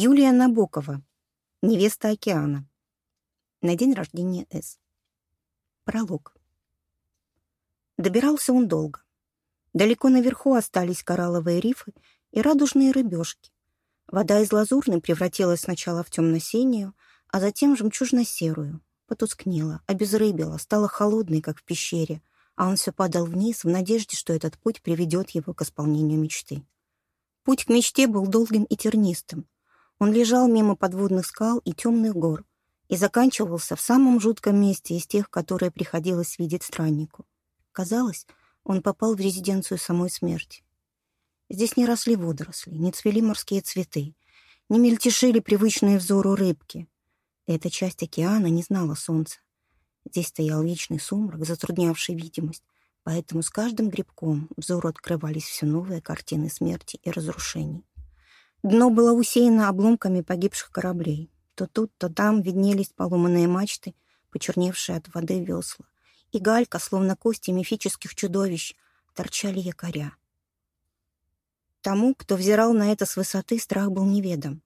Юлия Набокова, невеста океана. На день рождения С. Пролог. Добирался он долго. Далеко наверху остались коралловые рифы и радужные рыбешки. Вода из лазурной превратилась сначала в темно-синюю, а затем в жемчужно-серую, потускнела, обезрыбила, стала холодной, как в пещере, а он все падал вниз в надежде, что этот путь приведет его к исполнению мечты. Путь к мечте был долгим и тернистым. Он лежал мимо подводных скал и темных гор и заканчивался в самом жутком месте из тех, которые приходилось видеть страннику. Казалось, он попал в резиденцию самой смерти. Здесь не росли водоросли, не цвели морские цветы, не мельтешили привычные взору рыбки. Эта часть океана не знала солнца. Здесь стоял вечный сумрак, затруднявший видимость, поэтому с каждым грибком взору открывались все новые картины смерти и разрушений. Дно было усеяно обломками погибших кораблей. То тут, то там виднелись поломанные мачты, почерневшие от воды весла. И галька, словно кости мифических чудовищ, торчали якоря. Тому, кто взирал на это с высоты, страх был неведом.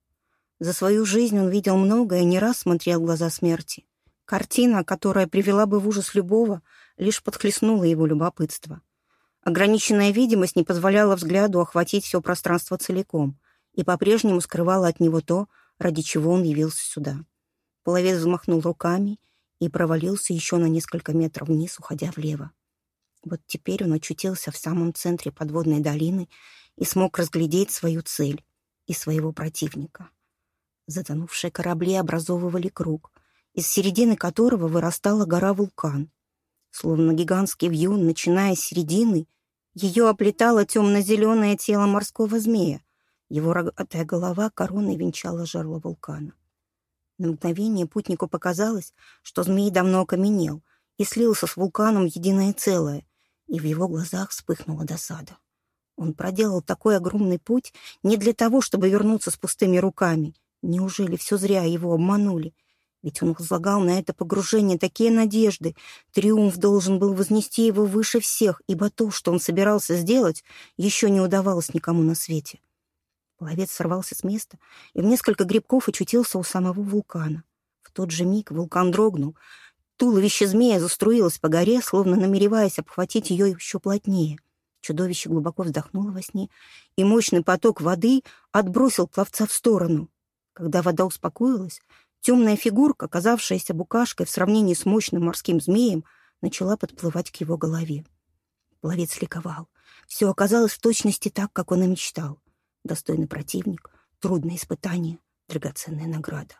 За свою жизнь он видел многое и не раз смотрел в глаза смерти. Картина, которая привела бы в ужас любого, лишь подхлестнула его любопытство. Ограниченная видимость не позволяла взгляду охватить все пространство целиком и по-прежнему скрывала от него то, ради чего он явился сюда. Половец взмахнул руками и провалился еще на несколько метров вниз, уходя влево. Вот теперь он очутился в самом центре подводной долины и смог разглядеть свою цель и своего противника. Затонувшие корабли образовывали круг, из середины которого вырастала гора-вулкан. Словно гигантский вьюн, начиная с середины, ее оплетало темно-зеленое тело морского змея, его рогатая голова короной венчала жерло вулкана. На мгновение путнику показалось, что змей давно окаменел и слился с вулканом единое целое, и в его глазах вспыхнула досада. Он проделал такой огромный путь не для того, чтобы вернуться с пустыми руками. Неужели все зря его обманули? Ведь он возлагал на это погружение такие надежды. Триумф должен был вознести его выше всех, ибо то, что он собирался сделать, еще не удавалось никому на свете. Ловец сорвался с места и в несколько грибков очутился у самого вулкана. В тот же миг вулкан дрогнул. Туловище змея заструилось по горе, словно намереваясь обхватить ее еще плотнее. Чудовище глубоко вздохнуло во сне, и мощный поток воды отбросил пловца в сторону. Когда вода успокоилась, темная фигурка, казавшаяся букашкой в сравнении с мощным морским змеем, начала подплывать к его голове. Пловец ликовал. Все оказалось в точности так, как он и мечтал достойный противник, трудное испытание, драгоценная награда.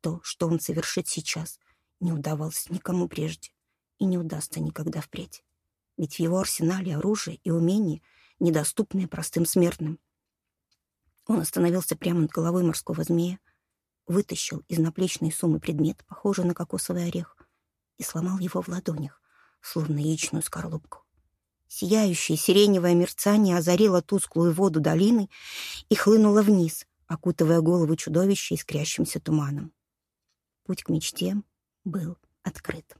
То, что он совершит сейчас, не удавалось никому прежде и не удастся никогда впредь. Ведь в его арсенале оружие и умения, недоступные простым смертным. Он остановился прямо над головой морского змея, вытащил из наплечной суммы предмет, похожий на кокосовый орех, и сломал его в ладонях, словно яичную скорлупку. Сияющее сиреневое мерцание озарило тусклую воду долины и хлынуло вниз, окутывая голову чудовища искрящимся туманом. Путь к мечте был открыт.